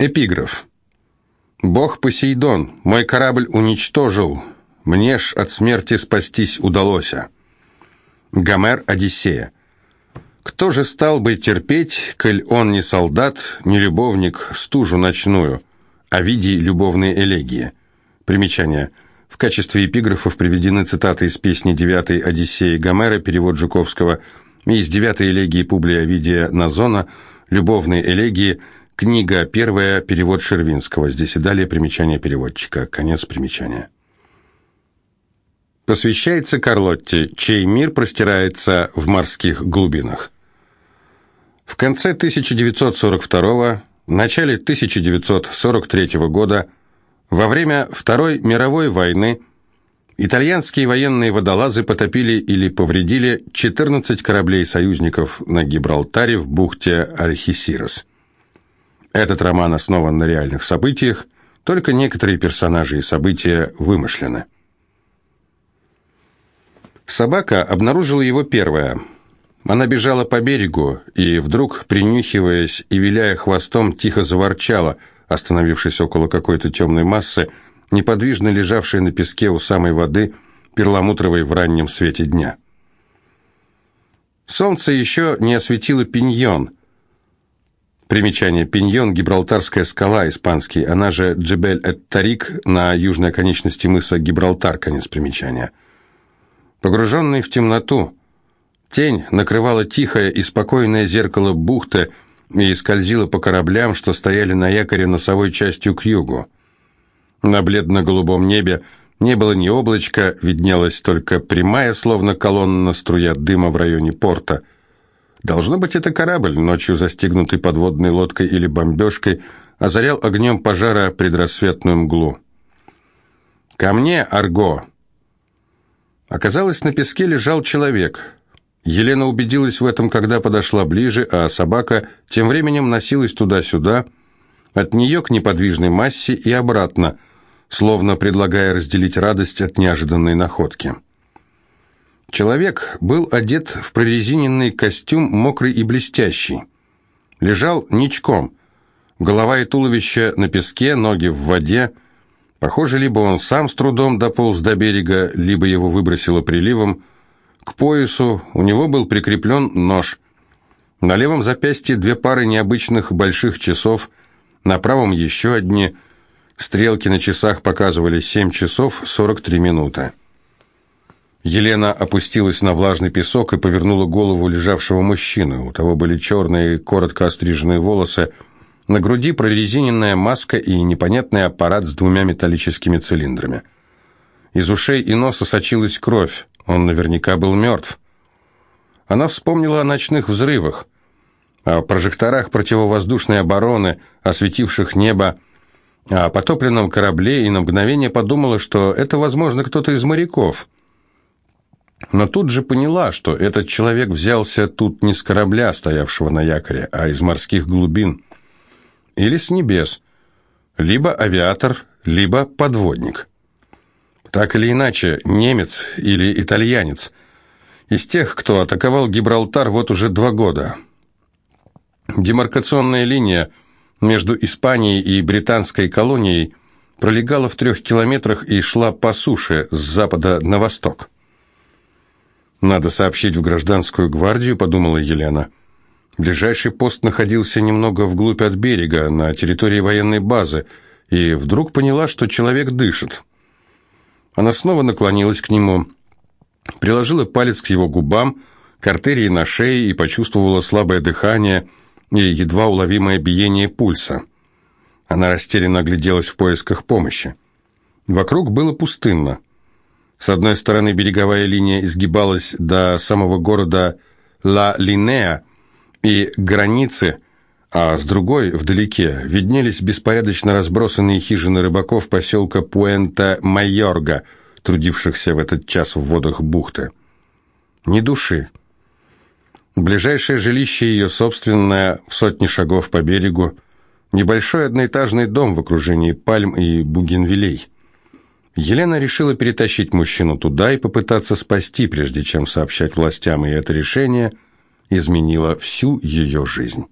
Эпиграф. «Бог Посейдон, мой корабль уничтожил, мне ж от смерти спастись удалось». Гомер Одиссея. «Кто же стал бы терпеть, коль он не солдат, не любовник, стужу ночную?» Овидий «Любовные элегии». Примечание. В качестве эпиграфов приведены цитаты из песни «Девятой Одиссеи» Гомера, перевод Жуковского, и из «Девятой элегии» Публия Овидия Назона, «Любовные элегии», Книга первая, перевод Шервинского. Здесь и далее примечание переводчика. Конец примечания. Посвящается Карлотте, чей мир простирается в морских глубинах. В конце 1942 начале 1943 года, во время Второй мировой войны, итальянские военные водолазы потопили или повредили 14 кораблей союзников на Гибралтаре в бухте Альхисирос. Этот роман основан на реальных событиях, только некоторые персонажи и события вымышлены. Собака обнаружила его первая. Она бежала по берегу и вдруг, принюхиваясь и виляя хвостом, тихо заворчала, остановившись около какой-то темной массы, неподвижно лежавшей на песке у самой воды, перламутровой в раннем свете дня. Солнце еще не осветило пиньон – Примечание. Пиньон – Гибралтарская скала, испанский, она же Джебель-эт-Тарик на южной оконечности мыса Гибралтар, конец примечания. Погруженный в темноту, тень накрывала тихое и спокойное зеркало бухты и скользила по кораблям, что стояли на якоре носовой частью к югу. На бледно-голубом небе не было ни облачка, виднелась только прямая, словно колонна струя дыма в районе порта – Должно быть, это корабль, ночью застигнутый подводной лодкой или бомбежкой, озарял огнем пожара предрассветную мглу. «Ко мне, Арго!» Оказалось, на песке лежал человек. Елена убедилась в этом, когда подошла ближе, а собака тем временем носилась туда-сюда, от нее к неподвижной массе и обратно, словно предлагая разделить радость от неожиданной находки. Человек был одет в прорезиненный костюм, мокрый и блестящий. Лежал ничком. Голова и туловище на песке, ноги в воде. Похоже, либо он сам с трудом дополз до берега, либо его выбросило приливом. К поясу у него был прикреплен нож. На левом запястье две пары необычных больших часов, на правом еще одни. Стрелки на часах показывали 7 часов 43 минуты. Елена опустилась на влажный песок и повернула голову лежавшего мужчины. У того были черные, коротко остриженные волосы, на груди прорезиненная маска и непонятный аппарат с двумя металлическими цилиндрами. Из ушей и носа сочилась кровь. Он наверняка был мертв. Она вспомнила о ночных взрывах, о прожекторах противовоздушной обороны, осветивших небо, о потопленном корабле и на мгновение подумала, что это, возможно, кто-то из моряков – но тут же поняла, что этот человек взялся тут не с корабля, стоявшего на якоре, а из морских глубин. Или с небес. Либо авиатор, либо подводник. Так или иначе, немец или итальянец. Из тех, кто атаковал Гибралтар вот уже два года. Демаркационная линия между Испанией и британской колонией пролегала в трех километрах и шла по суше с запада на восток. «Надо сообщить в гражданскую гвардию», — подумала Елена. Ближайший пост находился немного вглубь от берега, на территории военной базы, и вдруг поняла, что человек дышит. Она снова наклонилась к нему, приложила палец к его губам, к артерии на шее и почувствовала слабое дыхание и едва уловимое биение пульса. Она растерянно огляделась в поисках помощи. Вокруг было пустынно. С одной стороны береговая линия изгибалась до самого города Ла-Линеа и границы, а с другой, вдалеке, виднелись беспорядочно разбросанные хижины рыбаков поселка Пуэнта-Майорга, трудившихся в этот час в водах бухты. Ни души. Ближайшее жилище ее собственное, в сотни шагов по берегу, небольшой одноэтажный дом в окружении пальм и бугенвилей – Елена решила перетащить мужчину туда и попытаться спасти, прежде чем сообщать властям, и это решение изменило всю ее жизнь.